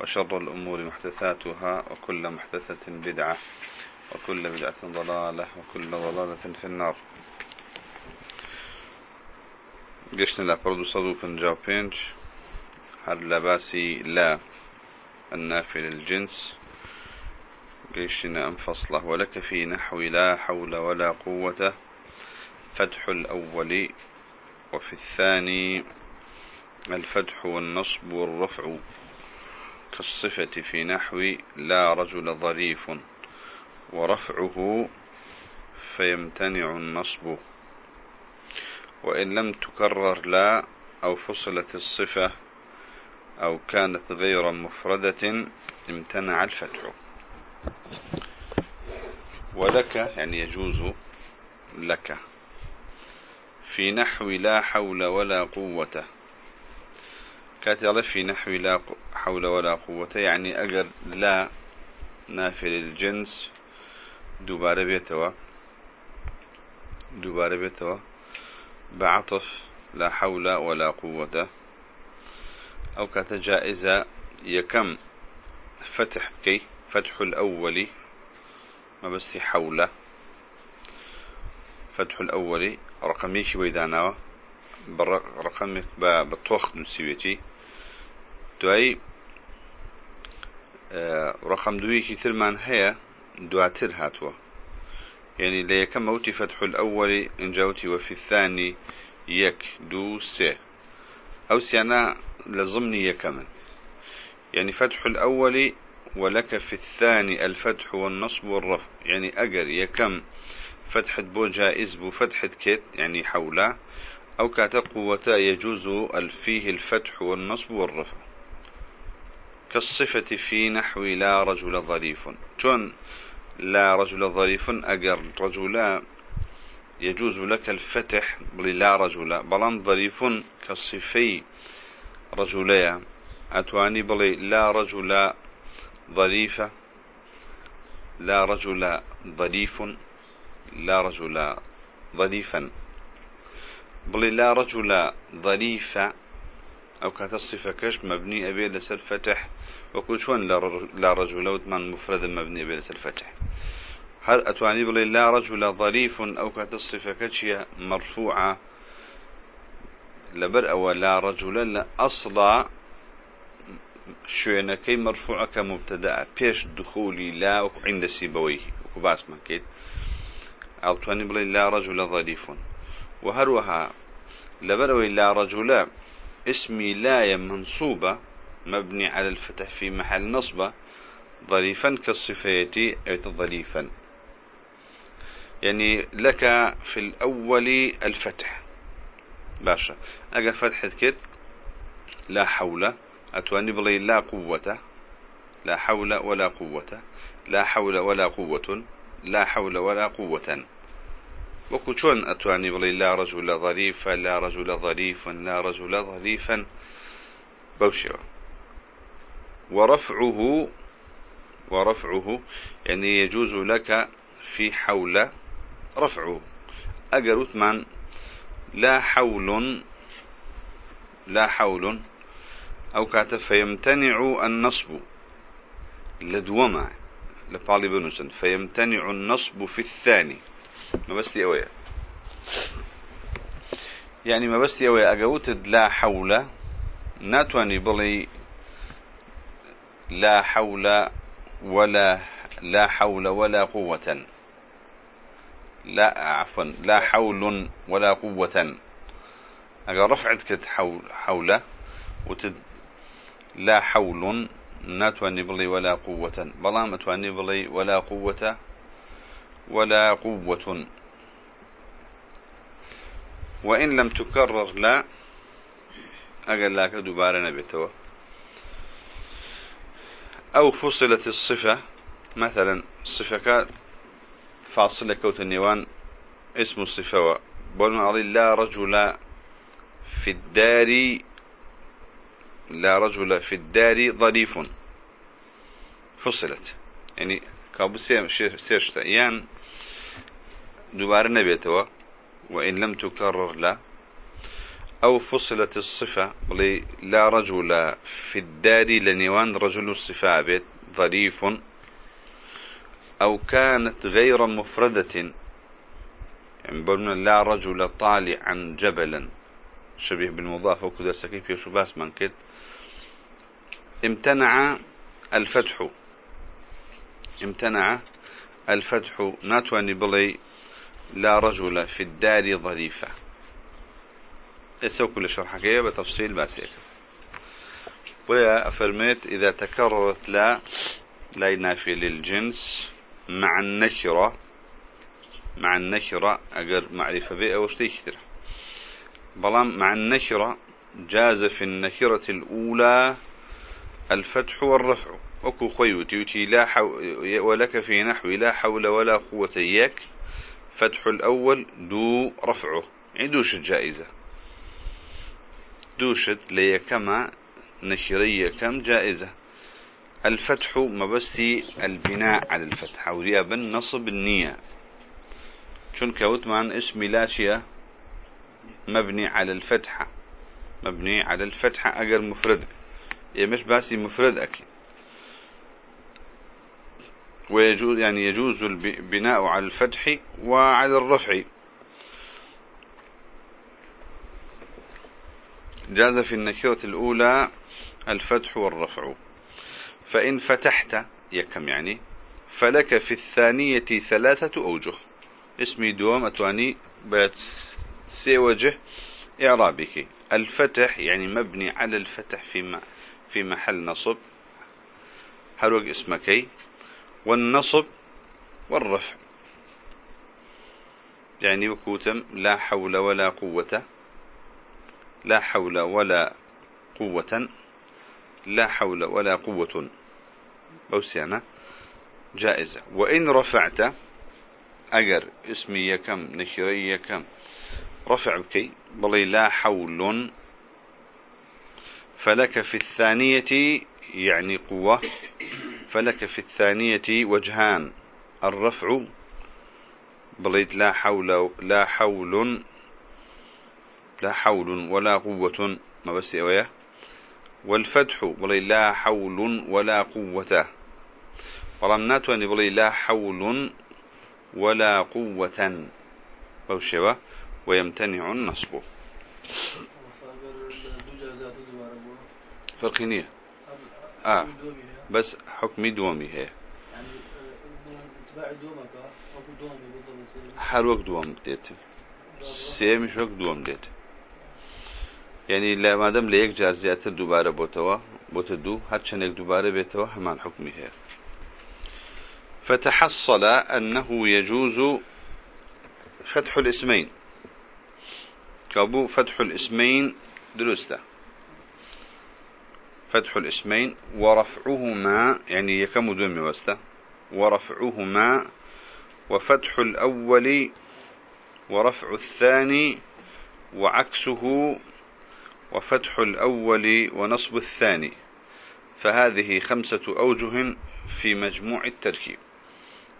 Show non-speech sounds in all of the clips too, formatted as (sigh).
وشر الأمور محدثاتها وكل محدثة بدعة وكل بدعة ضلالة وكل ضلالة في النار. قشنا برضو صدو بنجاو بينج هل لباسي لا النافل الجنس قشنا أنفصله ولك في نحو لا حول ولا قوة فتح الأول وفي الثاني الفتح والنصب والرفع كالصفة في نحو لا رجل ظريف ورفعه فيمتنع النصب. وإن لم تكرر لا أو فصلت الصفة أو كانت غير مفردة امتنع الفتح. ولك يعني يجوز لك. في نحو لا حول ولا قوة. كاتل في نحو لا حول ولا قوة. يعني أجر لا نافل الجنس دوبارة بيتوا. دوبارة بيتوا. بعطف لا حول ولا قوة. أو كانت جائزة يكم. فتح كي فتح الأول. ما بس حوله فتح الأول. رقميش ويدانا رقمك بطوخ نسيبتي دوای ڕقم دوویەکی ترمان هەیە دواتر هاتووە. يعني لە یەکەم ئەوتی فتح الأول إنجاوتي وفي الثاني يك دو سي أو سيانا لضمني يكمن يعني فتح الأول ولك في الثاني الفتح والنصب والرفع. يعني أجر يكم فتحة بو جائز بو فتحة كت يعني حوله أو كات قوة يجوز فيه الفتح والنصب والرفع. كالصفة في نحو لا رجل ظريف. جون لا رجل ظريف أجر رجلا يجوز لك الفتح لا رجل بلان ظريف كالصفي رجليا أتواني بلي لا رجل ظريفة لا رجل ظريف لا رجل ظريفا. بلي لا رجل ظريفة أو الصفة كش مبني أبي لسر فتح وكل شون لا رجل وثمان مفرد مبني أبي لسر فتح هل أتواني بلي لا رجل ظريف أو الصفة كشية مرفوعة؟ لبر أو لا رجل لا. أصلا شوينكي مرفوعة كمبتدأ. بيش دخولي لا عند سيبويه وكباس ما كيد أو تواني بلي لا رجل ظريف. وهروها لبروي لا رجل اسمي لا منصوبة. مبني على الفتح في محل نصبة ظريفا كالصفية ظريفا. يعني لك في الأول الفتح. باشا. أقل فتح كت لا حول. أتواني بلي لا قوة. لا حول ولا قوة. لا حول ولا قوة. لا حول ولا قوة. وكو شون أتواني بلي لا رجل ظريفا لا رجل ظريفا لا رجل ظريفا بوشوا ورفعه ورفعه يعني يجوز لك في حول رفعه. أقرت من لا حول لا حول أو كاتب فيمتنع النصب لدوما لطالب نسن فيمتنع النصب في الثاني. ما بس أويا يعني ما بس أويا أقوت لا حول ناتواني بلي لا حول ولا لا حول ولا قوة. لا عفوا لا حول ولا قوة. أقل رفعت كت حول حولة وتد لا حول ناتواني بلي ولا قوة. بلام تواني بلي ولا قوة ولا قوة. وإن لم تكرر لا. أقل لك دبارة نبيتوا أو فصلت الصفة مثلا صفة فاصلة كوت النيوان اسم الصفة بقول لا رجل في الدار لا رجل في الدار ظريف. فصلت. يعني كابو سيشتا يان دوبارة نبيتوا وإن لم تكرر لا. أو فصلت الصفة لا رجل في الدار لنيوان رجل الصفة بيت ظريف أو كانت غير مفردة. يعني لا رجل طالعا جبلا. شبيه بالمضاف وكذا سكيف يشو باس من كد امتنع الفتح. امتنع الفتح. ناتواني بلي لا رجل في الدار ظريفة. يسوي كل شرحك بتفصيل باسيك ويا أفرميت إذا تكررت لا لا ينافي للجنس مع النكرة مع النكرة أجر معرفة بها وشتي كثير بلام مع النكرة جاز في النكرة الأولى الفتح والرفع. وكو خيوتي يوتي لا ولك في نحو لا حول ولا قوة إياك. فتح الأول دو رفعه. يعني دوش الجائزة. دوشت ليكما نشرية كم جائزة. الفتح مبسي البناء على الفتح. وريابا نصب النية. شون كوتمان اسم لاشية مبني على الفتحة مبني على الفتحة أجر مفرد. إيه مش باسي مفرد أكيد. ويجوز يعني يجوز البناء على الفتح وعلى الرفع. جاز في النكرة الأولى الفتح والرفع. فإن فتحت يكم يعني؟ فلك في الثانية ثلاثة أوجه. اسمي دوام أتواني بات سي وجه إعرابك. الفتح يعني مبني على الفتح في في محل نصب. هلوك اسمكي والنصب والرفع. يعني وكوتم لا حول ولا قوة لا حول ولا قوة لا حول ولا قوة. بوسيانا جائزة. وإن رفعت أجر. اسمي يكم نشري يكم. رفع بكي بلي لا حول. فلك في الثانية يعني قوة. فلك في الثانية وجهان. الرفع بليت لا حول لا حول. لا حول ولا قوة. ما بس إيوه والفتح بلي لا حول ولا قوة. ولم أن بلي لا حول ولا قوة. بوشوا ويمتنع النصب. فرقينية آه. بس حكمي دومي هي هر وقت دوم ديت. سيمش وقت دوم ديت. يعني لا ما دام ليك جار زياتر دوباره بوتوا بوتدو هر چنك دوباره بيتوا همان حكمي هي فتحصل أنه يجوز فتح الاسمين. كابو فتح الاسمين درسته. فتح الاسمين ورفعهما يعني يكم دون وسته ورفعهما وفتح الأول ورفع الثاني وعكسه وفتح الأول ونصب الثاني. فهذه خمسة أوجه في مجموع التركيب.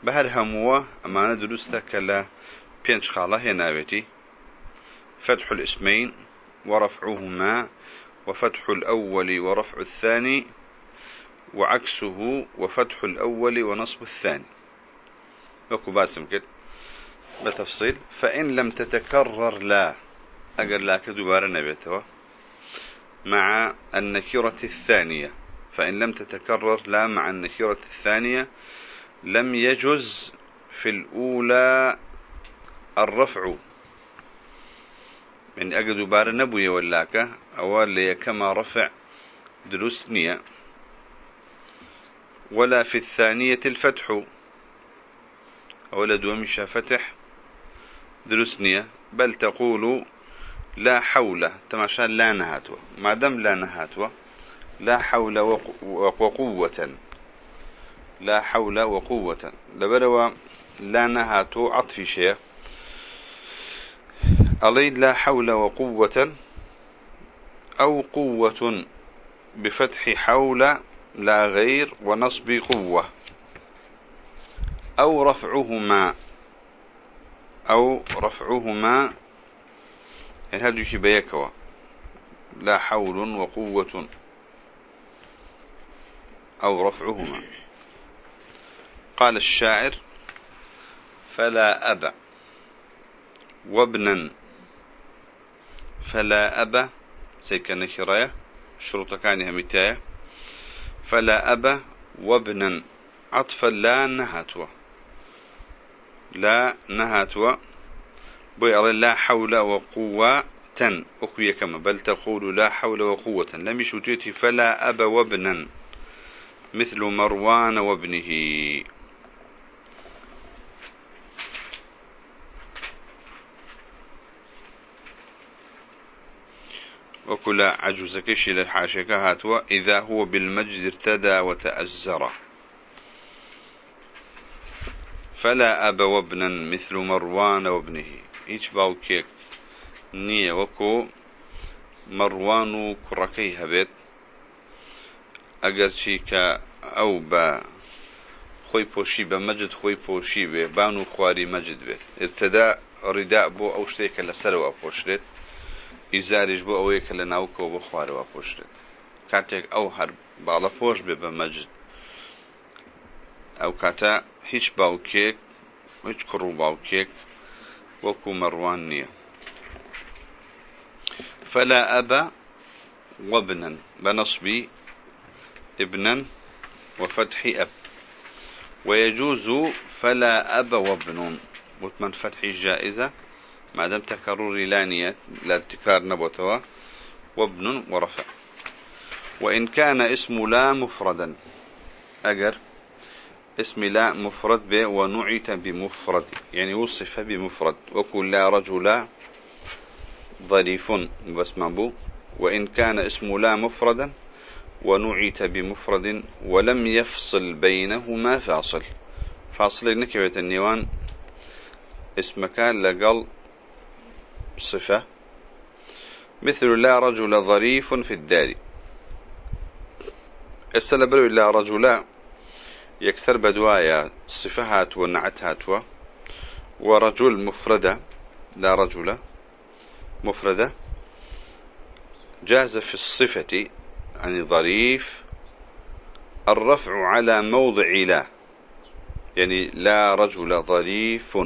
بهر هموة أما ندرستا كلا بينش خالة هنا فتح الاسمين ورفعهما وفتح الأول ورفع الثاني وعكسه وفتح الأول ونصب الثاني. وكو باسم كده. بتفصيل. فإن لم تتكرر لا أقل لا كدبار نبيته مع النكرة الثانية. فإن لم تتكرر لا مع النكرة الثانية لم يجز في الأولى الرفع. من أجد بار نبوي ولاك أول كما رفع دروسنية ولا في الثانية الفتح. أولا دومشا فتح دروسنية بل تقول لا حول تماشى لا نهاتوا ما دام لا نهاتوا لا حول وقوة. لا حول وقوة. لبروا لا نهاتو عطفي شيء أليد لا حول وقوة أو قوة بفتح حول لا غير ونصب قوة أو رفعهما أو رفعهما يعني هذا يشي بيكوا لا حول وقوة أو رفعهما. قال الشاعر فلا أبا وابنا. فلا أبا سيكن كراية شروط كان همتاية فلا أبا وابنا. عطفا لا نهاتوا. لا نهاتوا. بيع لا حول وقوة أخويا كما بل تقول لا حول وقوة. لم يشتيت فلا أبا وابنا مثل مروان وابنه. وكل عجوز كشي للحاشيك هاتوا إذا هو بالمجد ارتدى وتأزر. فلا أب وابنا مثل مروان وابنه. هیچ باوکێک نییە. وەکو مەڕوان و کوڕەکەی هەبێت. ئەگەرچی کە ئەو بە خۆی پۆشی بە مەجد خۆی پۆشی بێ بان و خواری مەجد بێت. ابتدا ڕیدا بۆ ئەو شتێکە لەسەرەوە پۆشرێت ئیزاریش بۆ ئەوەیە کە لە ناوکەوە بۆ خوارەوە پۆشرێت. کاتێک ئەو هەر باڵە پۆش بێ بە مەجد. ئەو کاتە هیچ باوکێک هیچ کوڕ و باوکێک وەکو مەڕوان نییە فلا أبا وابنا بنصب ابنا وفتح أب. ويجوز فلا أب وابن. وثمن فتح الجائزة؟ ما دام تكرر لانية لا ابتكار نبوتوا وابن ورفع. وإن كان اسم لا مفردا. أجر. اسم لا مفرد به ونعت بمفرد يعني وصف بمفرد. وكل لا رجل ظريف بس بو وإن كان اسم لا مفردا ونعت بمفرد ولم يفصل بينهما فاصل. فاصل نكبة النيوان اسمك لقل صفة. مثل لا رجل ظريف في الدار. السلبر لا رجل يكسر بدوايا صفهات ونعتهات ورجل مفردة لا رجل مفردة. جاز في الصفة يعني ظريف الرفع على موضع لا يعني لا رجل ظريف.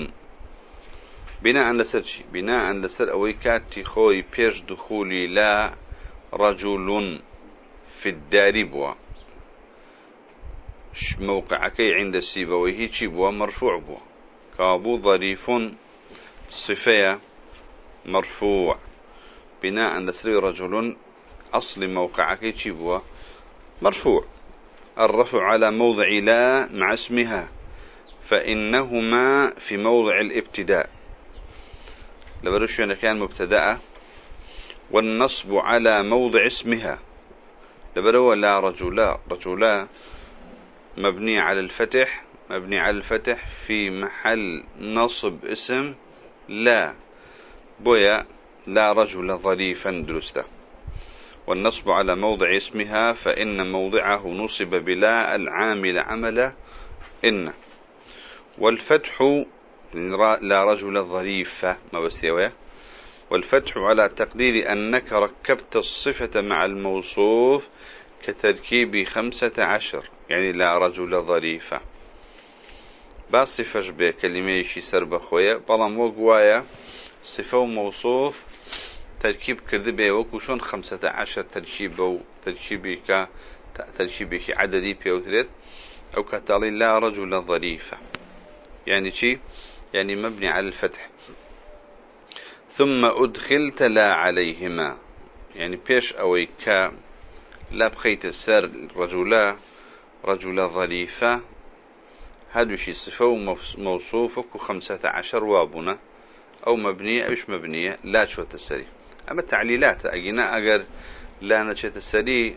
بناء لسر شي؟ بناء لسر أوي كاتي خوي بيش دخولي لا رجل في الدار بوا. موقعك عند السيبويه شي بوا مرفوع بوا كابو ظريف صفية مرفوع. بناء لسر رجل أصل موقعك شي بوا مرفوع. الرفع على موضع لا مع اسمها فإنهما في موضع الابتداء. لبرش كان مبتدأ. والنصب على موضع اسمها. لبرو لا رجلا رجلا مبني على الفتح مبني على الفتح في محل نصب اسم لا بويا لا رجل ظريفا درسته والنصب على موضع اسمها فإن موضعه نصب بلا العامل عمل إن. والفتح لا رجل ظريفة ما بس يوه والفتح على تقدير أنك ركبت الصفة مع الموصوف كتركيب خمسة عشر يعني لا رجل ظريفة. باس صفش بكلمة شي سرب خويا بلام وقوايا صفة وموصوف تركيب كرد بي وكوشون خمسة عشر تركيب أو تركيبي ك تركيبي عددي بيوتريت أو كتالي لا رجل ظريفة. يعني شي يعني مبني على الفتح. ثم أدخلت لا عليهما. يعني بيش أوي كا لا بخيت السر رجلا رجل ظريفة هذا شي صفة موصوفك وخمسة عشر وابنا أو مبنية أو مش مبنية؟ لا شو تسري أما التعليلات أجينا أجر لا نشأت السري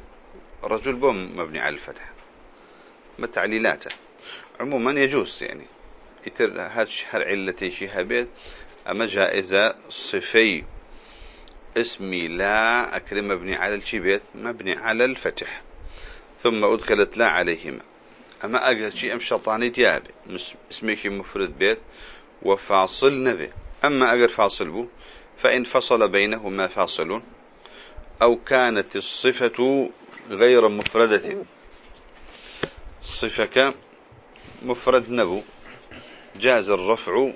رجل بوم مبني على الفتح. ما تعليلاته عموما يجوز يعني. يتر هاتش هر علتي شي هبيت أما جائزة صفي. اسمي لا أكرم مبني على الشي مبني على الفتح. ثم أدخلت لا عليهما. أما أقل شيء أم شطاني ديابي اسمك مفرد بيت وفاصل نبي. أما أقل فاصل بو فإن فصل بينهما فاصل. أو كانت الصفة غير مفردة. صفك مفرد نبو. جاز الرفع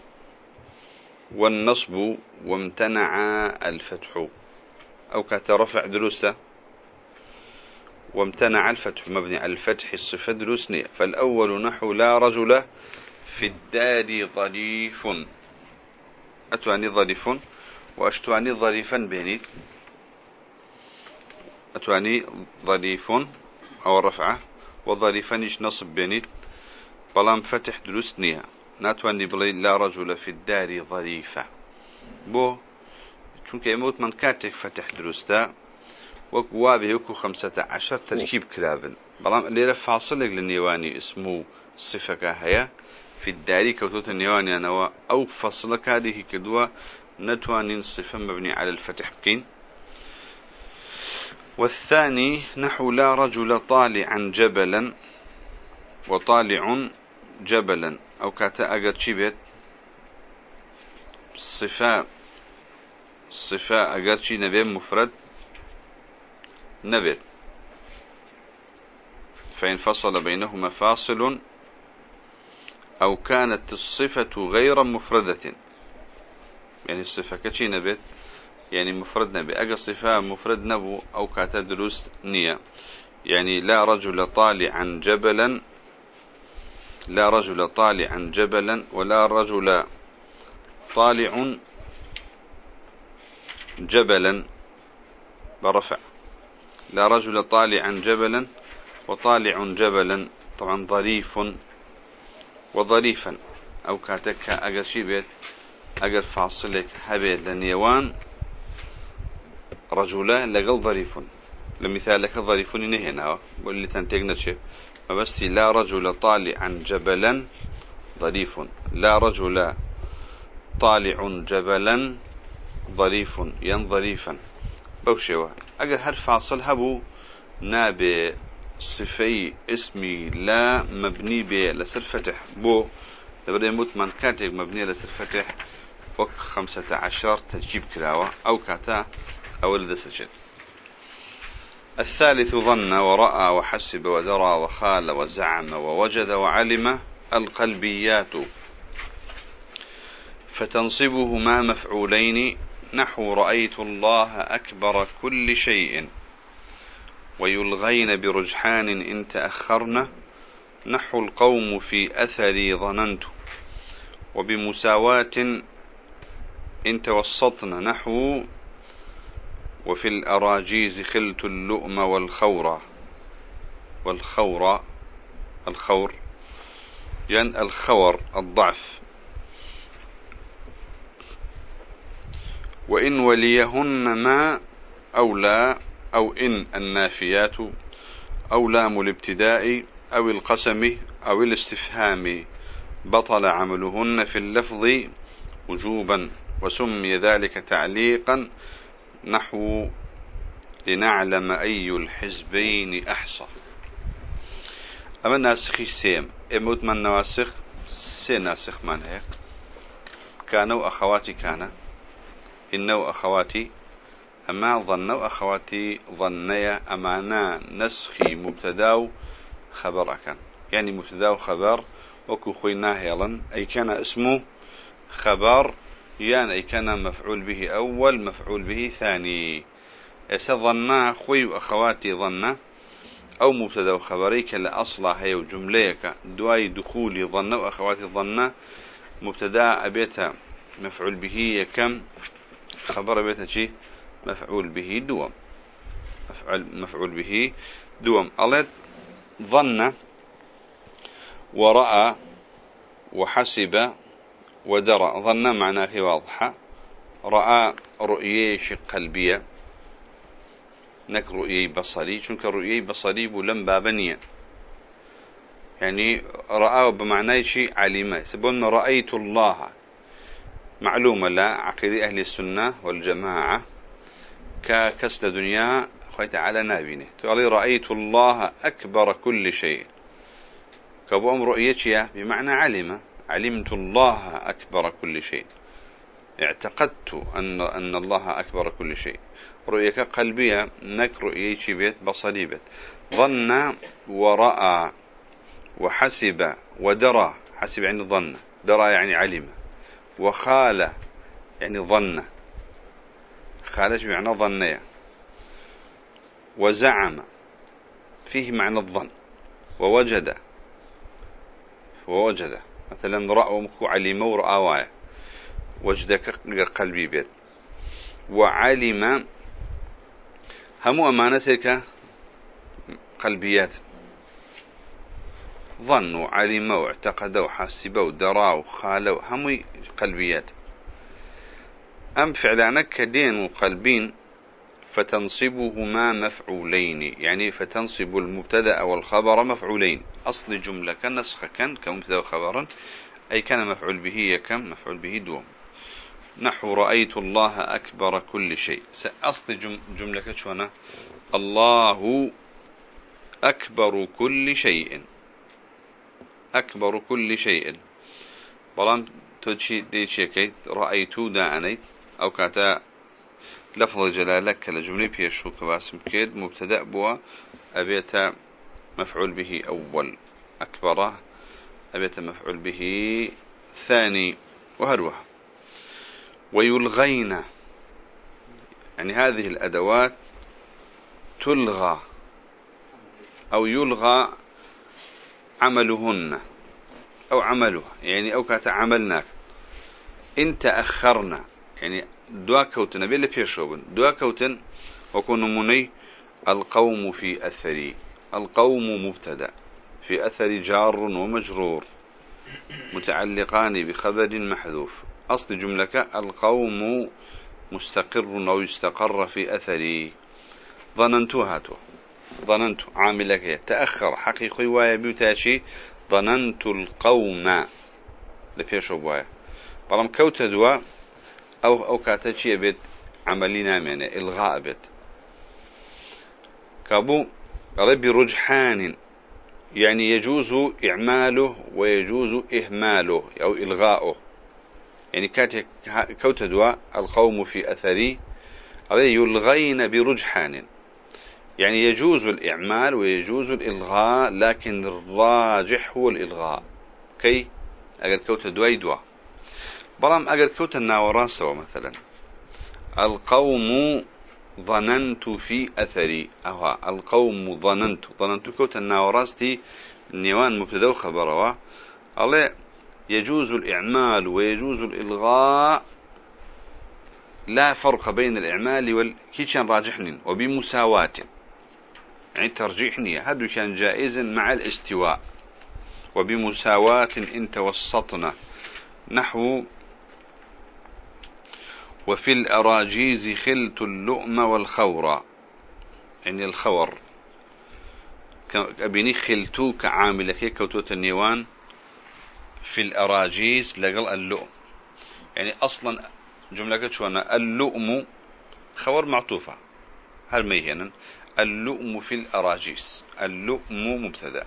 والنصب وامتنع الفتح. أو كات رفع دروسه وامتنع الفتح مبني على الفتح الصفة دروسنية فالأول نحو لا رجل في الدار ظريف. أتواني ظريف؟ وأشتواني ظريفا بيني. أتواني ظريف. أو الرفعة وظريفا نصب بيني؟ بلام فتح دروسنية ناتواني بلي لا رجل في الدار ظريفة. بو چونك يموت من كاتك فتح دروستا وكوابه وكو خمسة عشر تركيب كلابن بلام اللي فاصلك للنيواني اسمه صفة هيا في الداري كوتوت النيواني أنا أو فصلك هذه كدوا نتوانين صفة مبني على الفتح بكين والثاني نحو لا رجل طالعا جبلا وطالع جبلا. أو كاتا أقر بيت؟ صفاء صفاء أقر شي نبي مفرد نبت فإن فصل بينهما فاصل أو كانت الصفة غير مفردة. يعني الصفة كشي نبت يعني مفرد نبي. أجا صفة مفرد نبو أو كاتا دروس نية. يعني لا رجل طالعا جبلا لا رجل طالعا جبلا ولا رجل طالع جبلا. برفع. لا رجل طالعا جبلا وطالع جبلا. طبعا ظريف وظريفا. أو كاتك أجر شي بيت أجر فاصلك هبيت لنيوان. رجلا لقل ظريف. لمثال لك ظريف نهنا واللي تنتقنا شيء فبس لا رجل طالعا جبلا ظريف. لا رجل طالع جبلا ظريف ين ظريفا. بوشيوه اگر هر فاصل هبو نابي صفي اسمي لا مبني به لسر فتح. بو لبدا متمن كاتب مبني لسر فتح وك خمسة عشر تجيب كلاوة أو كاتا أو لدسجد الثالث ظن ورأى وحسب ودرى وخال وزعم ووجد وعلم القلبيات. فتنصبهما مفعولين. نحو رأيت الله أكبر كل شيء. ويلغين برجحان إن تأخرن. نحو القوم في أثري ظننت. وبمساواة إن توسطن. نحو وفي الأراجيز خلت اللؤم والخور. والخور الخور يعني الخور الضعف. وإن وليهن ما أو لا أو إن النافيات أو لام الابتداء أو القسم أو الاستفهام بطل عملهن في اللفظ وجوبا وسمي ذلك تعليقا نحو لنعلم أي الحزبين أحصى أما الناسخ سيم إموت من نواسخ سي ناسخ من هيك؟ كانوا أخواتي كان. إنه أخواتي أما ظنوا أخواتي ظنيا أمانا نسخي مبتداو خبر أكن يعني مبتداو خبر وكو خوينا هيلا أي كان اسمه خبر يعني أي كان مفعول به أول مفعول به ثاني. إسا ظنا خوي وأخواتي ظنا أو مبتدا وخبري كلا أصلا هي وجمليك دواي دخولي ظنا وأخواتي ظنا مبتدا أبيتا مفعول به كم خبر أبيتا شي مفعول به دوم. مفعول, مفعول به دوم. ألت ظن ورأى وحسب ودرى. ظن معناه واضحة. رأى رؤية قلبية. نك رؤية بصري. شنك رؤية بصري بلم بابنية يعني رأى بمعنى شيء علمه. سبون رأيت الله. معلومة لا. عقيدة أهل السنة والجماعة. ككسل دنيا خويت على نابينه تقول رأيت الله أكبر كل شيء. كابو أم رؤيتي بمعنى علم علمت الله أكبر كل شيء. اعتقدت أن, أن الله أكبر كل شيء. رؤيك قلبية نك رؤيتي بيت بصري بيت. ظن ورأى وحسب ودرى. حسب يعني ظن. درى يعني علم. وخال يعني ظن. خالج بمعنى ظنية وزعم. فيه معنى الظن. ووجد. ووجد. مثلا رأى مكو علم ورأى وايا وجدك قلبي بيت. وعلم هم أمانتك قلبيات. ظنوا علموا واعتقدوا حسبوا دراوا خالوا هم قلبيات. أم فعلانك كدين وقلبين فتنصبهما مفعولين يعني فتنصب المبتدأ والخبر مفعولين. أصل جملة كنسخ كان كمبتدأ وخبرا أي كان مفعول به كم؟ مفعول به دوم. نحو رأيت الله أكبر كل شيء. أصل جملة شونا الله أكبر كل شيء. أكبر كل شيء. بلان تجي دي شيكي رأيت دانيت أو كاتا لفظ جلالك لجملة بيشو كباسم كيد مبتدأ بوا أبيت مفعول به أول أكبر أبيت مفعول به ثاني وهروه ويلغين يعني هذه الأدوات تلغى أو يلغى عملهن أو عملها يعني أو كاتعملناك إن تأخرنا يعني دوا كوتن بيلا بيشوبن دوا كوتن وكون مني القوم في أثري. القوم مبتدأ. في أثر جار ومجرور. متعلقان بخبر محذوف. أصل جملة القوم مستقر أو يستقر في أثري. ظننت هاتو. ظننت عاملك تأخر حقيقي وايا بيوتاشي. ظننت القوم. لبيشو بوايا بلام كوت دوا أو أو كاتشي بيت عملي نامينة إلغاء بيت. كابو ربي رجحان يعني يجوز إعماله ويجوز إهماله أو إلغاؤه. يعني كات كوت دوا القوم في أثري يلغين برجحان. يعني يجوز الإعمال ويجوز الإلغاء لكن الراجح هو الإلغاء. كي؟ أجر كوت دواي أجر كوت الناوران سوا مثلا. القوم ظننت في أثري. أو القوم ظننت. ظننت كوت الناوراستي نيوان مبتدا وخبروا الله يجوز الإعمال ويجوز الإلغاء. لا فرق بين الإعمال والكيشان راجحن وبمساواة يعني ترجيح نية هذا كان جائزا مع الاستواء. وبمساواة إن توسطنا. نحو وفي الأراجيز خلت اللؤم والخور. يعني الخور. أبيني خلتو كعامل كي كوتوت النيوان في الأراجيز لقل اللؤم. يعني أصلا جملة شوانا اللؤم خور معطوفة. هل ميهنا اللؤم في الأراجيس اللؤم مبتدأ.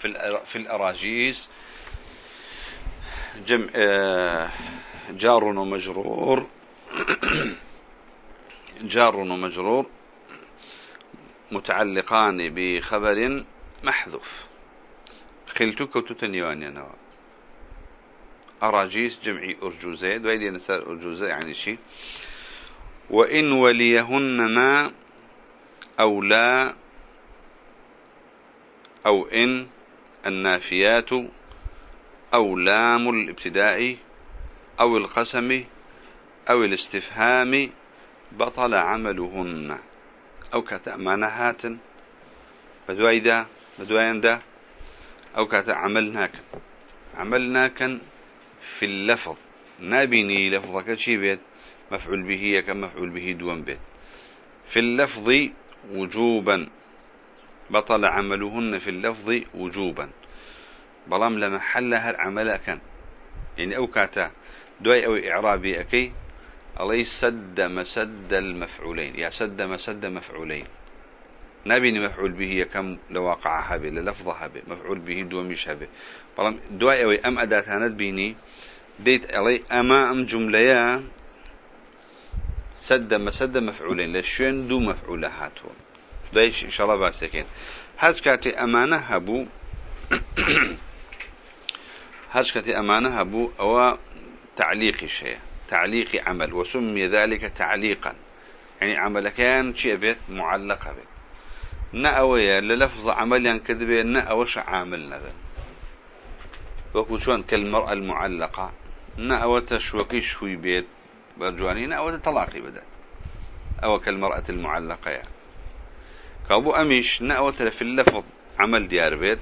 في في الأراجيس جمع آه، جار ومجرور. (coughs) جار ومجرور متعلقان بخبر محذوف. خلتك وتتنيوان يا أراجيس جمعي أرجوزة دويدي نسأل أرجوزة يعني شيء وإن وليهن ما أو لا أو إن النافيات أو لام الابتداء أو القسم أو الاستفهام بطل عملهن. أو كتأمانهات بدويدا بدويندا أو كتعملناك عملناك. في اللفظ. نابني لفظك شي بيت. مفعول به كم مفعول به دون بيت. في اللفظ وجوبا. بطل عملهن في اللفظ وجوبا. بلام لما حل هر كان يعني أو كاتا دوي أو إعرابي أكي. الله سد مسد المفعولين؟ يا سد مسد مفعولين. نبي مفعول به كم لواقع هبه للفظ هبه مفعول به دو مش هبه. بلام أو أم أداة هاند بيني؟ ديت علي أما أم جملة سد مسد مفعولين لشين دو مفعولة هاتو دايش إن شاء الله باسكين. هاج كاتي أمانة هبو (coughs) هاج كاتي أمانة هبو أو تعليق شيء. تعليق عمل وسمي ذلك تعليقا. يعني عمل كان شيء بيت معلقة بيت. نأوية للفظ عمل ينكذب نأوش عامل نذا وكو شوان كالمرأة المعلقة. نأوة شوكي شوي بيت برجواني نأوة طلاقي بدأت. أو كالمرأة المعلقة يعني. كابو أميش نأوة في اللفظ عمل ديار بيت.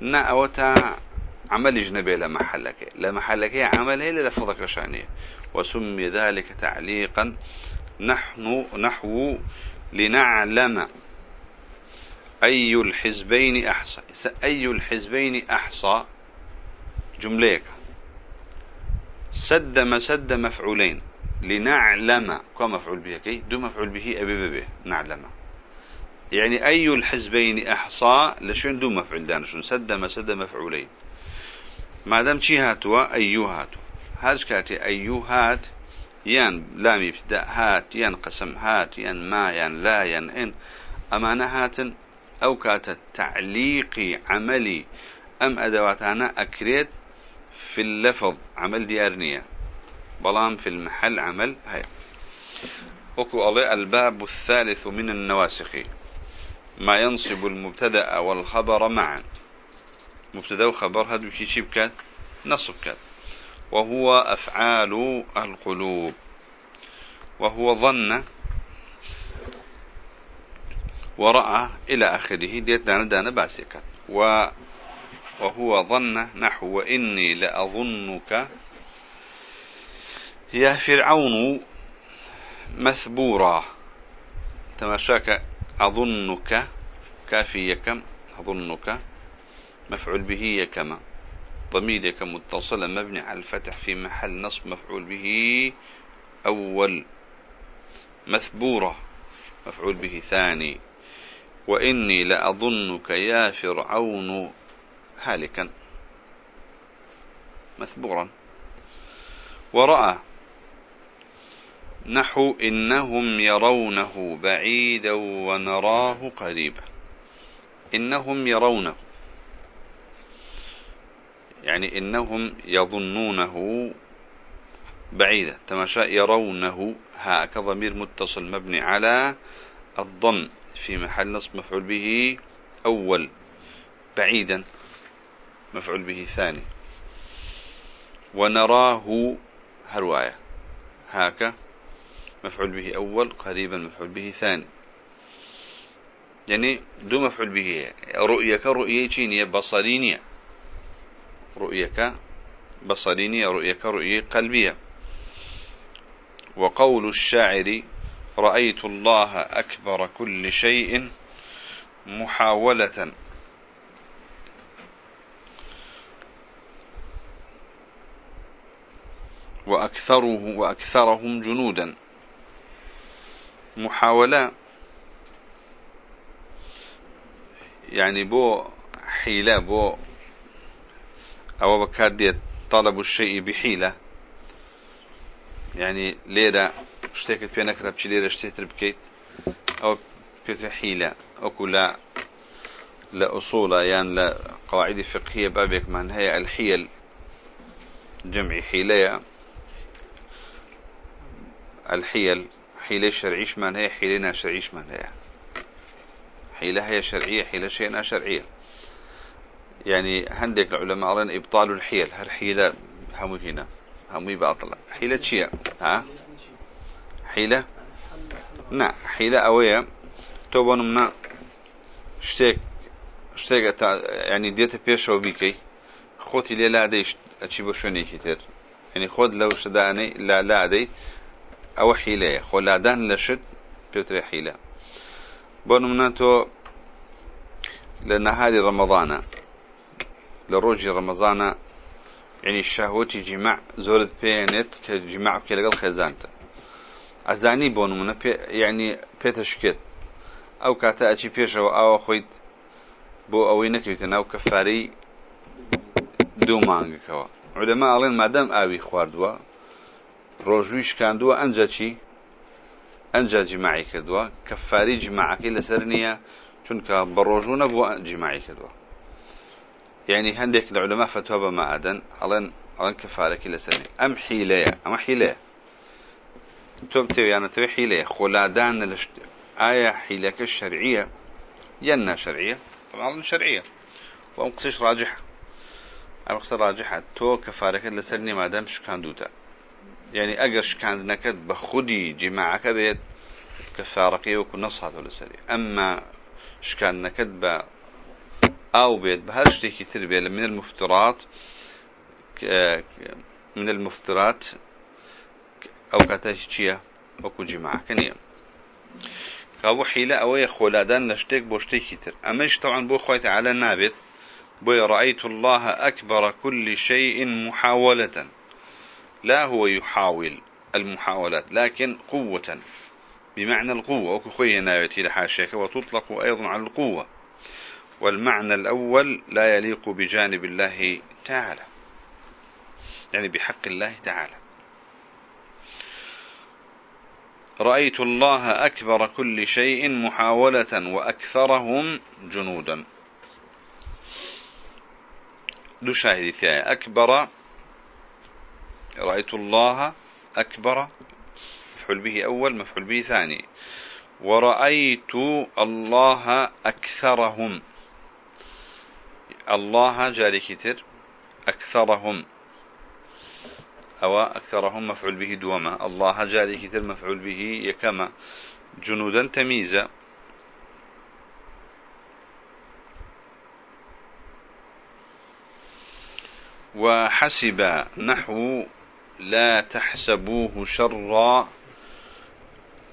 نأوة عمل جنبي لمحلك لمحلك عمل هي للفظك شانية وسمي ذلك تعليقا. نحن نحو لنعلم أي الحزبين أحصى. أي الحزبين أحصى. جمليك. سد مسد مفعولين. لنعلم. كم مفعول به كي؟ دو مفعول به أبي به نعلم. يعني أي الحزبين أحصى. لشون دو مفعول دانشون؟ سد مسد مفعولين. ما دام شي هاتوا أيو هاتوا هاج كاتي أيو هات يان لام ابتداء هات يان قسم هات لا يان إن. أمانة هات أو كات تعليقي عملي أم أدواتنا أكريت في اللفظ. عمل ديارنية بلام في المحل عمل هاي وكو الله الباب الثالث من النواسخ. ما ينصب المبتدأ والخبر معا. مبتدا وخبر هذا كي شيب كات نصب كات. وهو أفعال القلوب. وهو ظن ورأى إلى آخره. ديت دانا دانا باسكا و وهو ظن نحو وإني لأظنك يا فرعون مثبورا. تماشاك أظنك كافيك أظنك. مفعول به كما ضمير متصل مبني على الفتح في محل نصب مفعول به أول. مثبورة مفعول به ثاني. وإني لأظنك يا فرعون هالكا. مثبورا. ورأى نحو إنهم يرونه بعيدا ونراه قريبا. إنهم يرونه. يعني إنهم يظنونه بعيدا تماشى يرونه ها كضمير متصل مبني على الظن في محل نصب مفعول به أول بعيدا مفعول به ثاني. ونراه هرواية هاك مفعول به أول قريبا مفعول به ثاني. يعني دو مفعول به رؤية چينية بصرينية. رؤيك بصرينية رؤيك رؤية قلبية. وقول الشاعر رأيت الله أكبر كل شيء محاولة. وأكثره وأكثرهم جنودا. محاولة. يعني بو حيلة بو أو بكادية طلب الشيء بحيلة. يعني ليرة اشتكت في نكرة بشي ليرة اشتكت بكيت. أو بيت حيلة. أو كلا لأصول يعني لقواعد فقهية بابك من هي الحيل. جمع حيلة. الحيل حيلة شرعيش من هي حيلنا شرعيش من هي. حيلة هي شرعية حيلة شيئنا شرعية يعني هندك العلماء قالن إبطال الحيل. هر حيلة هنا؟ همو باطلة. حيلة شيء؟ ها؟ حيلة؟ نعم. حيلة أوية. توبون منا شتيك شتيك يعني ديت بيشو بيكي. خوتي لي لا ديش أتشي بوشوني كتير. يعني خود لو شداني لا لا دي. أو حيلة. خلادان لشد بيتري حيلة. بون منا تو لأن هذه رمضان لروج رمضان يعني الشهوتي جماع زورد بينت كجماع كي لقل خزانته ئەزانی بۆ نمونە یعنی پێتەشکێت ئەو کاتە ئەچی پێشەوە ئاوە خۆیت بۆ ئەوەی نەکەویتە ناو کەفارەی دوو مانگەکەوە. عولەما ئەڵێن مادەم ئاوی خواردووە ڕۆژووی شکاندووە ئەنجە چی؟ ئەنجا جیماعی کردووە. کەفاری جیماعەکەی لەسەر نییە چونکە بە ڕۆژوو نەبووە جیماعی کردووە. یعنی هەندێک لە عولەما فتووە بە مەعادەن ئەڵێن ئەڵەن کەفارەکی لەسەر ئەم حیلەیە ئەمە حیلەیە تۆ بتەوێیانەتەوەی حیلەیە خۆلادان لە ئایا حیلەکە شەرعیە یان ناشەرعیە طبعا شەرعیە وەم قسەش راجحە ئەم قسە راجحە تۆ کەفارەکەت لەسەر نێمادەم شکاندوتە یعنی ئەگەر شکاندنەکەت بە خودی جیماعەکە بێت کەفارەکەی وەکو نەساتەوە لەسەری ئەمما شکاندنەکەت بە ئاو بێت هەر شتێکی تر بێت لە من المفترات من المفترات چییە وەکو جیماعەکە نییە کابوو حیلە ئەوەیە خۆلادان لە شتێک بۆ شتێکی تر ئەمەش تەوان بۆ خۆی تعالى نابێت بۆی رأيت الله أكبر كل شيء محاولة. لا هو يحاول المحاولات لكن قوة. بمعنى القوة. وكخوية ناويتي لحاشيك وتطلق أيضا على القوة. والمعنى الأول لا يليق بجانب الله تعالى يعني بحق الله تعالى. رأيت الله أكبر كل شيء محاولة وأكثرهم جنودا. دو شاهد ثاني أكبر رأيت الله أكبر مفعول به أول مفعول به ثاني. ورأيت الله أكثرهم. الله جاري كتر أكثرهم. أو أكثرهم مفعول به دوما. الله جاري كثير مفعول به يكما. جنودا تميزا وحسب نحو لا تحسبوه شرا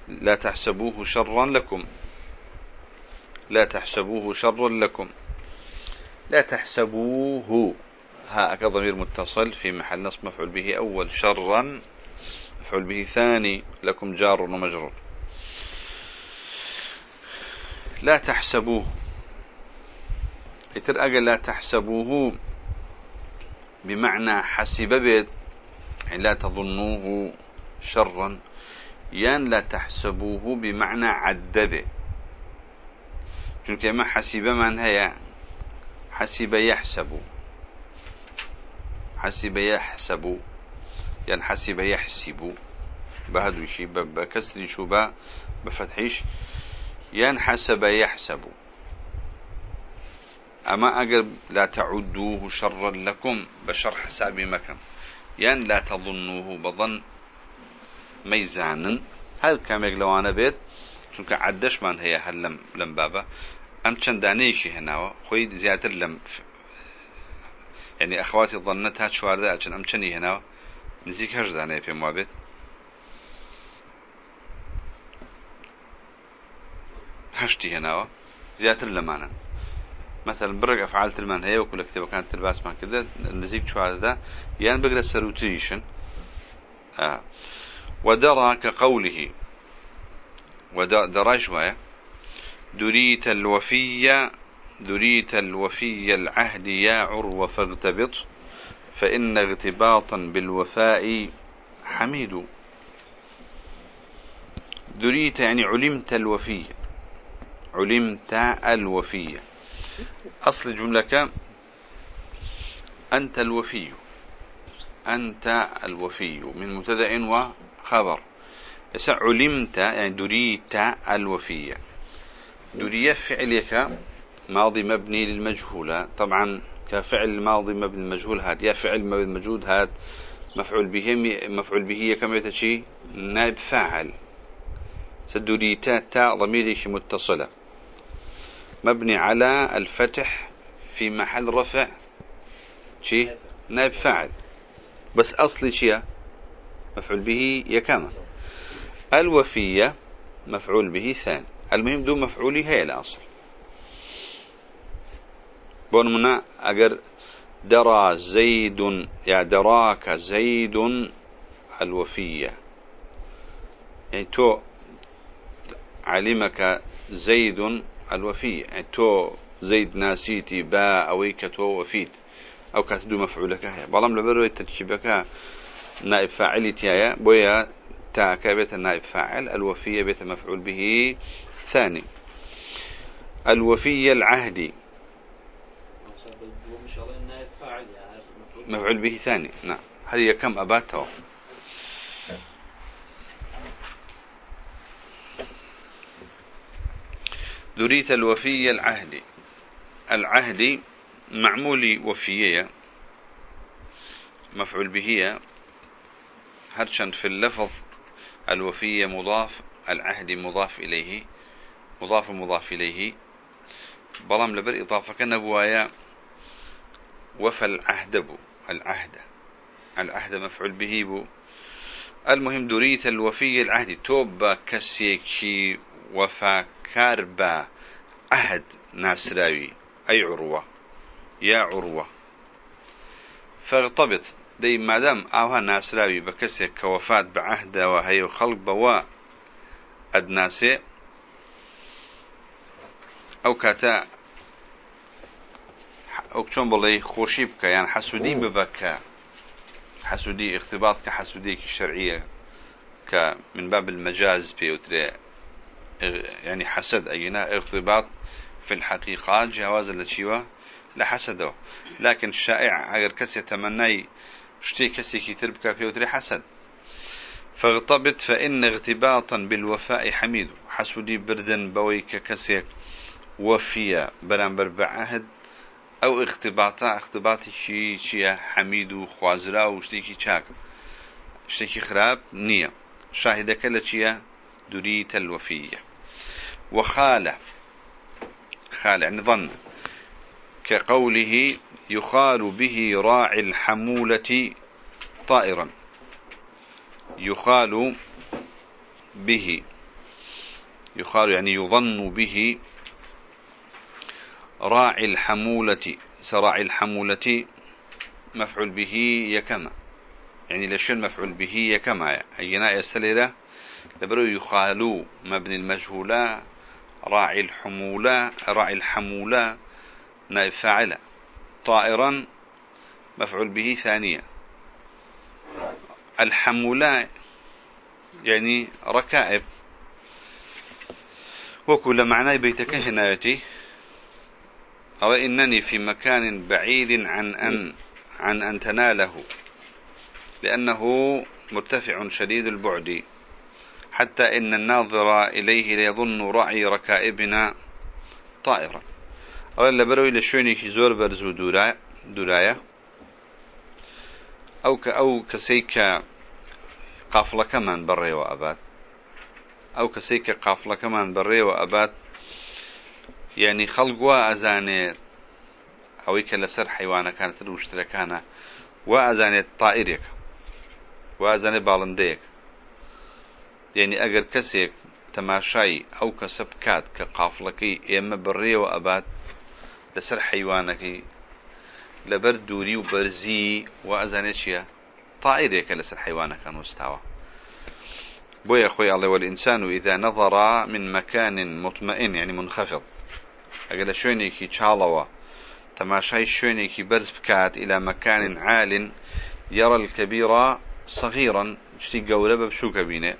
لا تحسبوه شرا لكم. لا تحسبوه شرا لكم. لا تحسبوه. ها ضمير متصل في محل نصب مفعول به أول شرا مفعول به ثاني لكم جار ومجرور. لا تحسبوه. يتر أقل لا تحسبوه بمعنى حسب بيت يعني لا تظنوه شرا. يان لا تحسبوه بمعنى عدبه چونك ما حسب من هي حسب يحسب. حسب يحسب. يعني حسب يحسب. بهدو شيء بكسر شبا بفتحيش يعني حسب يحسب. أما أقل لا تعدوه شرا لكم بشر حساب مكان. يعني لا تظنوه بظن ميزانا. هل كم يقلوانا بيت؟ چونك عدش من هي هل لم بابا. أم چندانيشي هنا خوي زيادة لم أخواتي ظنتها شوارده أجن أم چني هنا نزيك هج دانه في موابد هشتي هنا زيادة لمانا مثلا برق أفعال تلمان هي وكل كتابة كانت تلباس ما كده نزيك شوارده يعني بقرا السروتيشن آه. ودرى كقوله ودرى شوية دريت الوفية دريت الوفي العهد يا عروة فاغتبط فإن اغتباطا بالوفاء حميد. دريت يعني علمت الوفي علمت الوفي. أصل الجملة أنت الوفي أنت الوفي من مبتدأ وخبر. علمت يعني دريت الوفية. دري فعلك ماضي مبني للمجهولة طبعا كفعل الماضي مبني للمجهول هات يا فعل مبني للمجهول هات مفعول به مفعول به كما يتشي نائب فاعل. سدوري تا تا متصلة. مبني على الفتح في محل رفع شي نائب فاعل. بس أصلي شيء مفعول به يكما الوفية مفعول به ثاني. المهم دون مفعولي هي الأصل. بون منا اگر درى زيد يا دراك زيد الوفية. يعني تو علمك زيد الوفية. يعني تو زيد ناسيتي با أويك تو وفيت. أو كاتدو مفعولك هي. بلام لبرو تركيبك نائب فاعلي تيايا بويا تاك بيت النائب فاعل الوفية بيت مفعول به ثاني الوفية العهدي مفعول به ثاني نعم. هل هي كم أباته دريت الوفية العهدي العهدي معمول وفية. مفعول به هرشا في اللفظ الوفية مضاف العهد مضاف إليه. مضاف مضاف إليه. بلام لبر إضافة كنبوايا. وفى العهد بو. العهد. العهد مفعول به بو. المهم دريت الوفي العهد. توبا كسيكي وفا كاربا. عهد ناسراوي. أي عروة؟ يا عروة. فارتبط دي مادام آوها ناسراوي بكسي كوفات بعهد وهي خلق بوا. أدناسي. أو كاتا أو چون بڵێ خۆشی بکە یان حەسوودی ببەکە. حەسوودی اختبات کە حەسوودێکی شەرعیە کە من باب المجاز بيوتري يعني حسد أينا ارتباط في الحقيقة جواز لتشيوه لحسده لكن الشائع أجر كسي تمني شتي كسي كتير بكا بيوتري حسد فاغتبط فإن اغتباطا بالوفاء حميد. حسودي بردن بويك كسيك وفيا برانبر بعهد أو اختباطا اختباطي شي شي حميد وخوازرا وشتيكي چاك شتيكي خراب نية شاهدك لچيا دريت الوفية وخالة خالة يعني ظن. كقوله يخال به راعي الحمولة طائرا. يخال به. يخال يعني يظن به راعي الحمولة سراعي الحمولة مفعول به يكما. يعني لشن مفعول به يكما. أينا يستلذ لبرو يخالو مبني المجهولة راعي الحمولة راعي الحمولة نائب فاعلة طائرا مفعول به ثانية. الحمولة يعني ركائب. وكل معنى بيتك هنايتي أو إنني في مكان بعيد عن أن عن أن تناله لأنه مرتفع شديد البعد حتى إن الناظر إليه ليظن رعي ركائبنا طائرا ئەوە لەبەرەوەی لە شوێنێکی زۆر بەرز و دوورایە ئەو کە ئەو کەسەی کە قافڵەکەمان بەڕێوە ئەبات ئەو کەسەی کە قافڵەکەمان ئەبات یعنی خەڵگووە ئەزانێت ئەوەی کە لەسەر حیوانەکان تر وشترەکانە وا ئەزانێت تائیرێک وا ئەزانێت باڵندەیەک یعنی ئەگەر کەسێک تەماشای ئەو کەسە بکات کە قافڵەکەی ئێمە بڕێوە ئەبات لەسەر حیوانەکەی لەبەر دووری و بەرزی و ئەزانێت چییە طائرێکە لەسەر حیوانەکان إذا نظر من مكان مطمئن يعني منخفض. أقل شوينيكي تشالوا تماشاي شوينيكي برز بكات إلى مكان عال يرى الكبير صغيرا. اشتي قولة بشوك بينه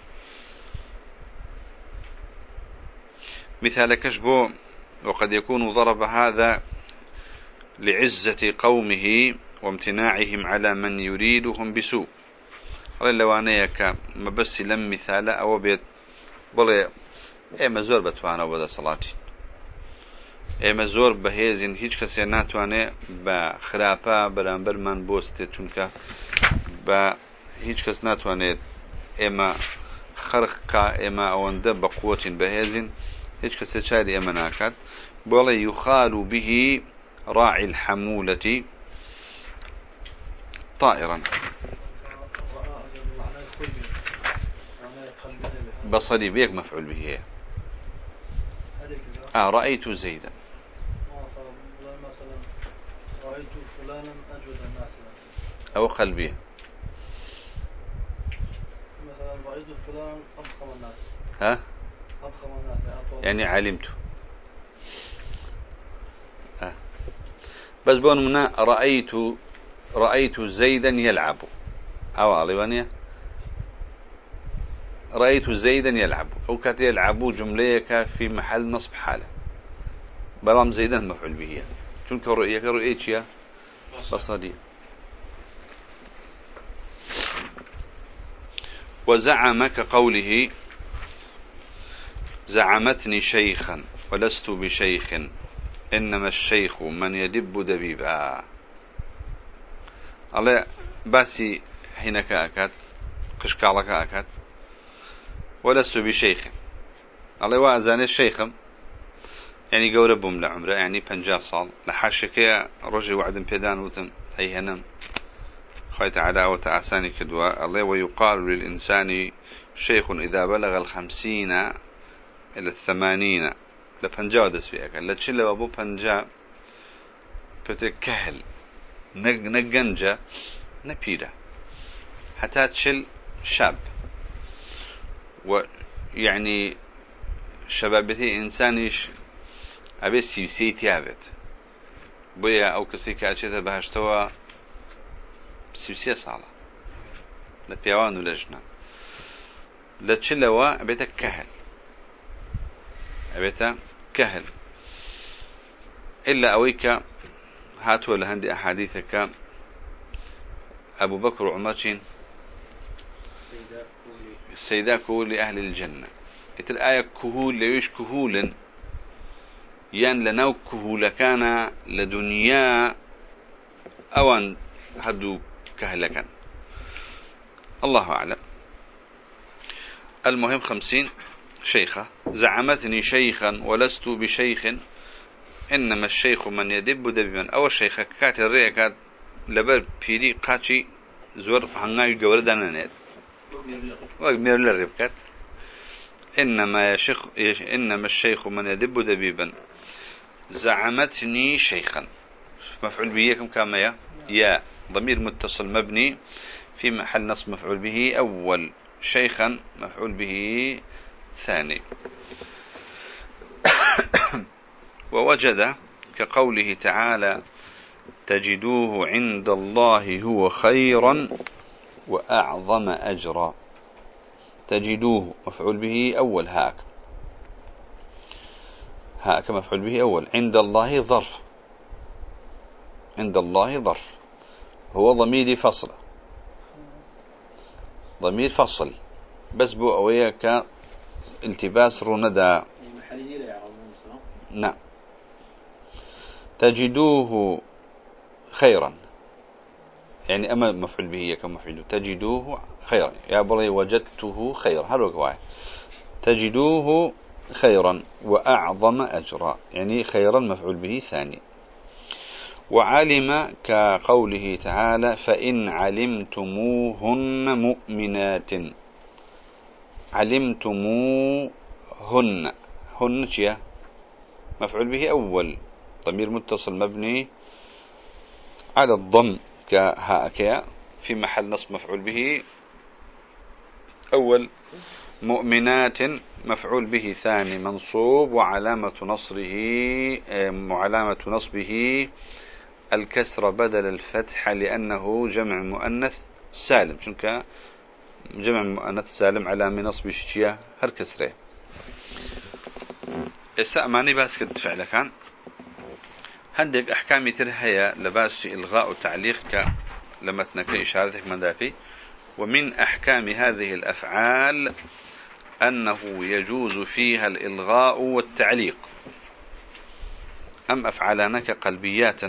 مثال كشبو وقد يكون ضرب هذا لعزة قومه وامتناعهم على من يريدهم بسوء. قال کە مەبەستی لەم میثالە ئەوە بێت بڵێ ئێمە زۆر بەتوانە بەدە سەڵاتی ئێمە زۆر بەهێزین. هیچ کەسێ ناتوانێت بە خراپە بەرامبەرمان بۆستێت چونکە بە هیچ کەس ناتوانێت ئێمە خەرقا ئێمە ئەوەندە بە قوتین بەهێزین. هيك كسي شادي امناكات بولي يخال به راعي الحمولة طائرا. بصري بيك مفعول به آه رأيت زيدا رأيت فلانا أجود الناس. أو قلبية مثلا رأيت فلانا أضخم الناس. ها؟ أضخم الناس يعني علمت. ها. بس بون منا رأيت رأيت زيدا يلعب. أو أليوانيا رأيت زيدا يلعب. أو كات يلعب جملة في محل نصب حاله. بلام زيدا مفعول به چونك رؤية رؤية يا بصرية وزعم كقوله زعمتني شيخا ولست بشيخ إنما الشيخ من يدب دبيبا. الله باسي هناك أكاد قشكالك أكاد ولست بشيخ. الله وأزاني الشيخ يعني قول بوم لعمره يعني بنجا صال. لحاشك رجي وعد بيدان وتم أي هنم خيت على وتعساني كدوا. الله ويقال للإنسان شيخ إذا بلغ الخمسين إلى الثمانين. لبنجا ودس فيك لتشل أبو بنجا بتكهل نجنجا نبيرة حتى تشل شاب. ويعني شبابتي إنسانيش أبي سيوسي تيابت بويا أو كسي كاتشيتا بهشتوا سيوسي صالة لبيوان ولجنا لتشلوا أبيتا كهل أبيتا كهل إلا أويك هاتوا لهندي أحاديثك أبو بكر وعمر شين السيدة كهول لأهل الجنة إتل آية كهول ليش كهولا يان لناو كهول كان لدنيا أوان هدو كهلكا الله أعلم. المهم خمسين شيخة. زعمتني شيخا ولست بشيخ. إنما الشيخ من يدب دبما أو الشيخ كات الرئة كات لبر بيدي قاتشي زور هنغاي جوردانا نيت ومير للربكات إنما يشيخ إنما الشيخ من يدب دبيبا. زعمتني شيخا. مفعول به كم كما يا؟ يا. ضمير متصل مبني في محل نصب مفعول به أول. شيخا مفعول به ثاني. (coughs) ووجد كقوله تعالى تجدوه عند الله هو خيرا وأعظم أجرا. تجدوه. مفعول به أول. هاك. هاك مفعول به أول. عند الله ظرف. عند الله ظرف. هو ضمير فصل. ضمير فصل. بس بو أويك التباس رندى. نعم. تجدوه خيرا. يعني أما مفعول به كمفعول. تجدوه خيرا. يا بلي وجدته خيرا. هل تجدوه خيرا وأعظم أجرا يعني خيرا مفعول به ثاني. وعلم كقوله تعالى فإن علمتموهن مؤمنات. علمتموهن. هن شيا؟ مفعول به أول. ضمير متصل مبني على الضم كهاء في محل نصب مفعول به أول. مؤمنات مفعول به ثاني منصوب وعلامة نصره وعلامة نصبه الكسر بدل الفتح لأنه جمع مؤنث سالم. شنك؟ جمع مؤنث سالم على من نصب شيء هر كسره. استأماني بس كنت فعلا كان هندك أحكام ترهيا لباس إلغاء تعليق ك لمتنك إشارتك من دافي ومن أحكام هذه الأفعال أنه يجوز فيها الإلغاء والتعليق. أم أفعالانك قلبيات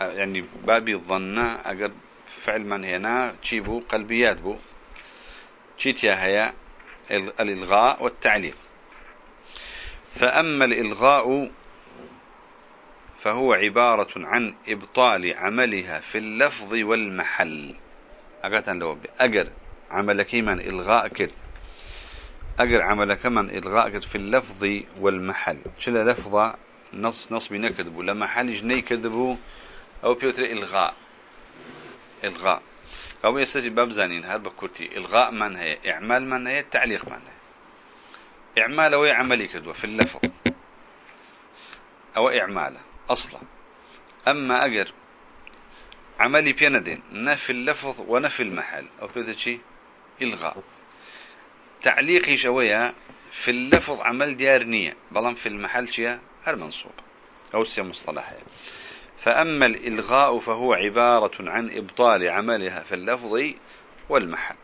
يعني بابي الظناء أقر فعل من هنا تشيبو قلبيات بو. تشيتيا هي الإلغاء والتعليق. فأما الإلغاء فهو عبارة عن إبطال عملها في اللفظ والمحل. أقاتن لو عملك من إلغاء كد أجر عملك من إلغاء في اللفظ والمحل. شلا لفظة نص نصب نكذبوا لما حال جني كذبوا أو بيوتر إلغاء. إلغاء. أو يستجيب باب زانين. هذا بكرتي إلغاء من هي؟ إعمال من هي؟ تعليق من هي؟ إعمال أو عملي كدوة في اللفظ. أو إعماله أصلا. أما أجر عملي بيندين نفي اللفظ ونفي المحل. أو كذا شيء إلغاء. تعليقي شوية في اللفظ عمل ديار نية بلان في المحل شيء هر منصوب أو سي مصطلحه فأما الإلغاء فهو عبارة عن إبطال عملها في اللفظ والمحل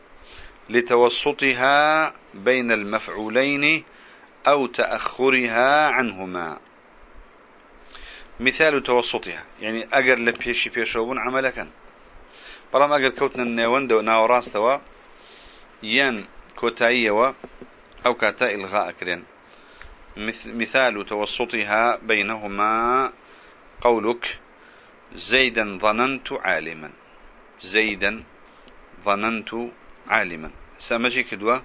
لتوسطها بين المفعولين أو تأخرها عنهما. مثال توسطها يعني أجر لبيشي بيشوبون عملكا برام أجر كوتنا النيوند وناوراستوا ين كوتايوا أو كاتا إلغاء كرين. مثال توسطها بينهما قولك زيدا ظننت عالما. زيدا ظننت عالما. سامجي كدوا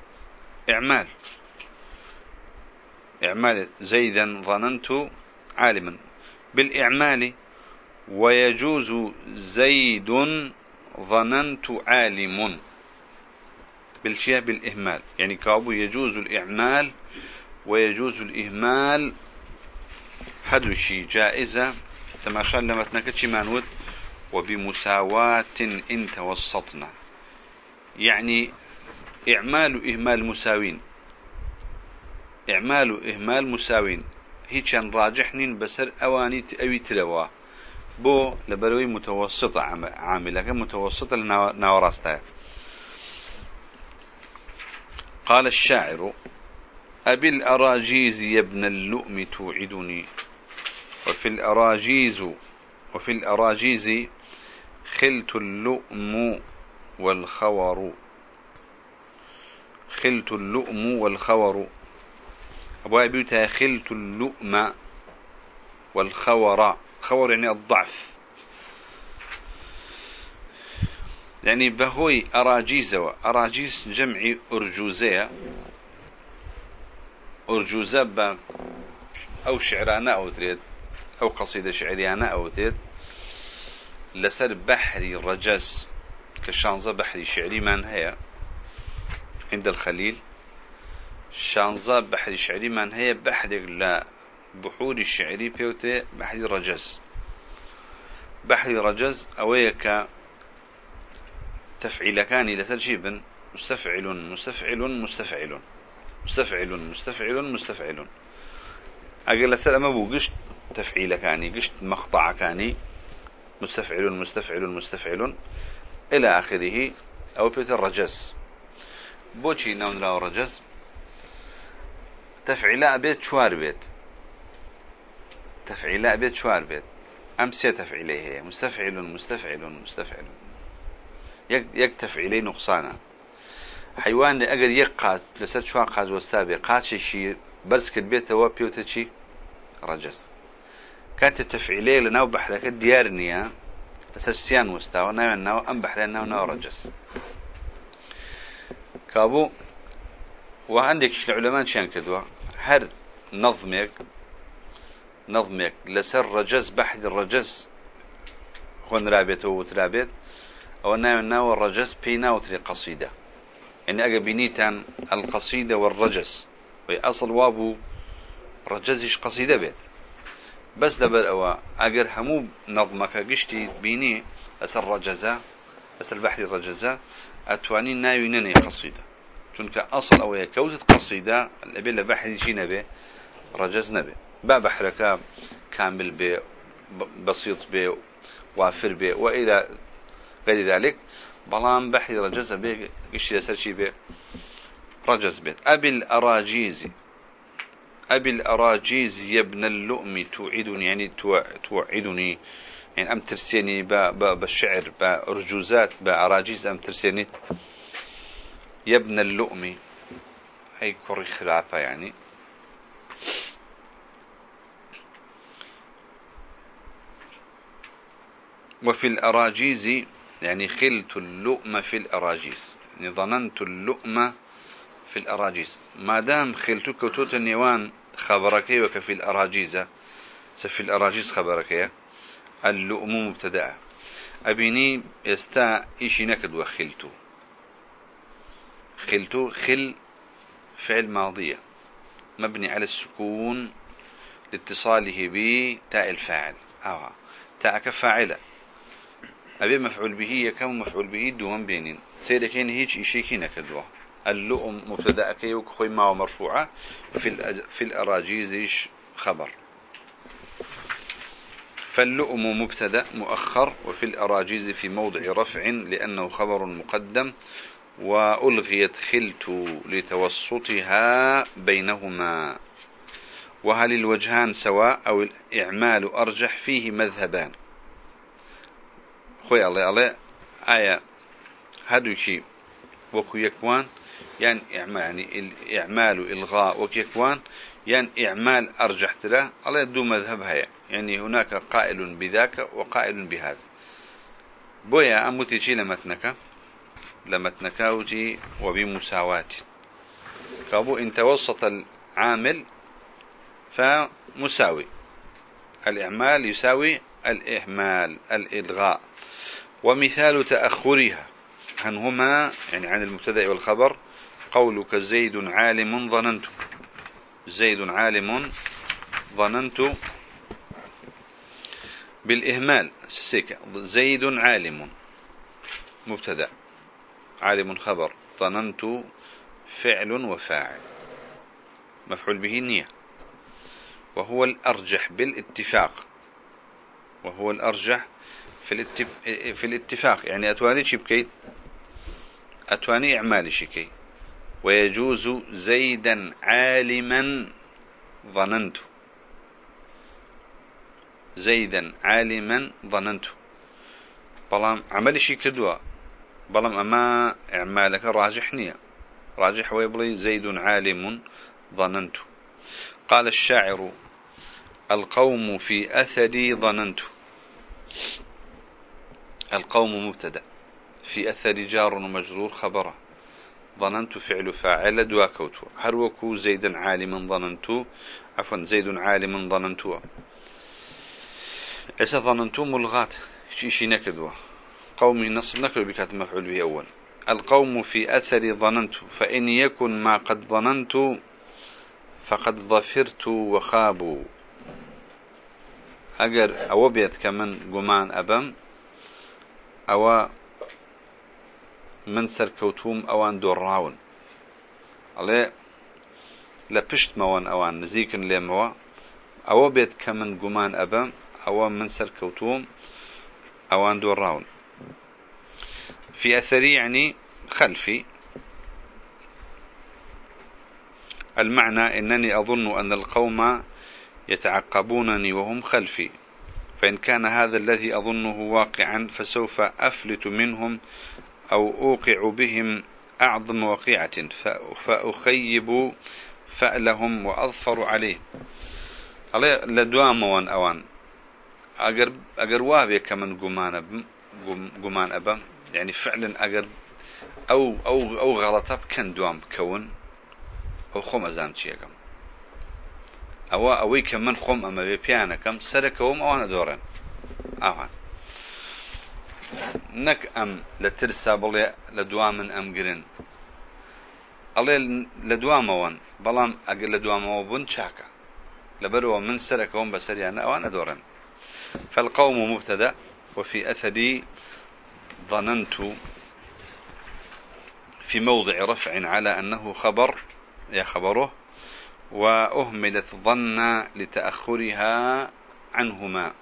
إعمال. إعمال زيدا ظننت عالما. بالإعمال ويجوز زيد ظننت عالم. بالشيء بالإهمال. يعني كابو يجوز الإعمال ويجوز الإهمال حد شيء جائزة. تماشى لما تنكتش مانود وبمساواة إن توسطنا. يعني إعمال إهمال مساوين. إعمال إهمال مساوين. هيتشان راجحنين بسر أواني أوي تلوا بو لبروي متوسطة عاملة متوسطة لناوراستها قال الشاعر أبي الأراجيز يا ابن اللؤم توعدني. وفي الأراجيز وفي الأراجيز خلت اللؤم والخور. خلت اللؤم والخور. أبو أبي خلت اللؤم والخور. خور يعني الضعف. يعني بهوي أراجيز أراجيز جمع أرجوزية. أرجوزة أو شعرانة أو تريد أو قصيدة شعريانة أو تريد. لسر بحري رجز كشانزة بحري شعري من هي؟ عند الخليل. شانزة بحري شعري من هي؟ بحري لا بحور الشعري بيوتي بحري رجز. بحري رجز أويك تفعيل كان لسر شيبن مستفعل مستفعل مستفعل. مستفعل مستفعل مستفعل. أقل لسر أما بو قشت تفعيل كاني قشت مقطع كاني مستفعل مستفعل مستفعل. إلى آخره. أو بيت الرجز بوشي نون لا رجز. تفعيل بيت شوار بيت. تفعيل بيت شوار بيت. أمسية هي مستفعل مستفعل مستفعل. يكتف إليه نقصانا. حيوان أجر يقات لسات شو قاز والسابق قات شي بس كتبيته وبيوته شي رجس. كانت التفعيلية لناو بحرك ديارنيا أساسيان مستوى ناو ناو أم بحرين ناو ناو رجس. كابو وعندك العلماء شان كدوا هر نظمك نظمك لسر رجز بحد الرجز خون رابطه وترابط أو ناو ناو الرجس بينا وتري قصيدة. إن أجبينيتان القصيدة والرجس. أصل وابو رجزش قصيدة بيت. بس دبر أوا أجر همو نظمك قشتي بيني أسر رجزة أسر بحر الرجزة أتواني ناوي نني قصيدة. تنك أصل أو كوزة قصيدة الأبي لبحر شي نبي رجز نبي. با بحرك كامل بي بسيط بي وافر بي وإذا غير ذلك. بلان بحث رجز به قشي لسر شي به رجز بيت أبي الأراجيز. أبي الأراجيز يا ابن اللؤم توعدني يعني توعدني. يعني أم ترسيني بالشعر بأرجوزات بأراجيز أم ترسيني. يا ابن اللؤم. هي كوري خلافة يعني. وفي الأراجيز يعني خلت اللؤم في الأراجيس يعني ظننت اللؤم في الأراجيس. ما دام خلت كتوت النيوان خبرك وك في الأراجيزة سفي الأراجيز خبرك يا اللؤم مبتدأ. أبيني يستا إيشي نكد وخلتو. خلتو خل فعل ماضية مبني على السكون لاتصاله بتاء الفاعل. أو تاء كفاعلة أبي مفعول به يكم مفعول به دوم بينين. سيدكين هيج إشيكي نكدوه اللؤم مبتدأ كيوك خوي ما مرفوعة في في الأراجيز خبر. فاللؤم مبتدأ مؤخر وفي الأراجيز في موضع رفع لأنه خبر مقدم وألغيت خلت لتوسطها بينهما. وهل الوجهان سواء أو الإعمال أرجح فيه مذهبان؟ خوي الله الله آية هدوكي وكو يكوان يعني إعمال يعني إعمال إلغاء وكيكوان يعني إعمال أرجح له الله يدو مذهب هيا يعني هناك قائل بذاك وقائل بهذا. بويا أموتي شي لمتنك لمتنك وجي وبمساواة كابو إن توسط العامل فمساوي الإعمال يساوي الإهمال الإلغاء. ومثال تأخرها هما يعني عن المبتدأ والخبر قولك زيد عالم ظننت. زيد عالم ظننت بالإهمال سيكا زيد عالم مبتدأ عالم خبر ظننت فعل وفاعل مفعول به النية وهو الأرجح بالاتفاق وهو الأرجح في, في الاتفاق. يعني أتواني شبكي أتواني إعمالي شكي ويجوز زيدا عالما ظننت. زيدا عالما ظننت. بلام عملي شي كدوا. بلام أما إعمالك راجح نية. راجح ويبلي زيد عالم ظننت. قال الشاعر القوم في أثري ظننت. القوم مبتدأ. في أثر جار ومجرور خبره. ظننت فعل فاعل دواكوت هروكو زيدا عالما ظننت عفوا زيد عالما ظننت عسى ظننت ملغات شي شي نكدوا قومي نصب نكر بكات مفعول به أول. القوم في أثر ظننت فإن يكن ما قد ظننت فقد ظفرت وخابوا أجر أو بيت كمن جمان أبم. أو من سەرکەوتوم ئەوان دۆڕاون ئەڵێ لە پشتمەوەن ئەوان نزیکن لێمەوە ئەوە بێت کە من گومان ئەبەم ئەوە من سەرکەوتوم ئەوان دۆڕاون في أثري يعني خلفي. المعنى إنني أظن أن القوم يتعقبونني وهم خلفي. فإن كان هذا الذي أظنه واقعا فسوف أفلت منهم أو أوقع بهم أعظم وقيعة فأخيب فألهم وأظفر عليه. عليه لدوام وان أوان. أجر أجر وابي كمن جمان جمان أبا. يعني فعلا أجر أو أو أو غلطة كان دوام كون أو خم أزام تيجم أو أوي كمن خم أما بيبيانا كم سركهم أو أنا دورن أوان نەک ئەم لە ترسا بڵێ لە دوا من ئەم گرن ئەڵێ لە دوامەوەن بەڵام ئەگەر لە دوامەوە بوون چاکە لەبەرەوە من سەرەکەوم بەسەریانە ئەوانە دۆڕن فالقوم مبتدا وفي أثري ظننت في موضع رفع على أنه خبر يا خبره وأهملت ظن لتأخرها عنهما.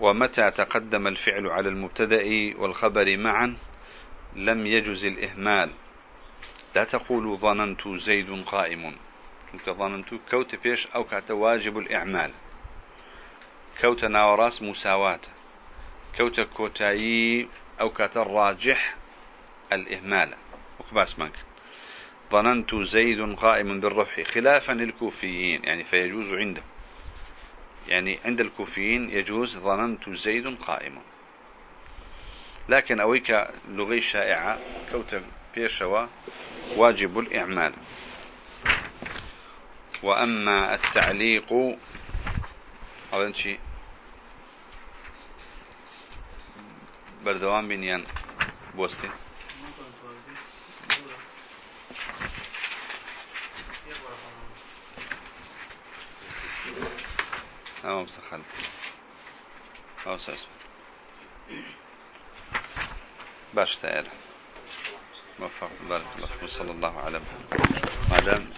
ومتى تقدم الفعل على المبتدأ والخبر معا؟ لم يجز الإهمال. لا تقول ظننت زيد قائم. ظننت كوت بيش أو كات واجب الإعمال. كوت ناوراس مساواة. كوت كوتاي أو كات الراجح الإهمال. وكباس منك ظننت زيد قائم بالرفع خلافا للكوفيين يعني فيجوز عنده. يعني عند الكوفيين يجوز ظننت زيد قائم لكن أويك لغي شائعة كوت بيشوا واجب الإعمال. وأما التعليق ئەڵێن چی بەردەوام بینیان أمام سخن أو سأسف باش تعالى. موفق. بارك الله وصلى الله على محمد. ما دام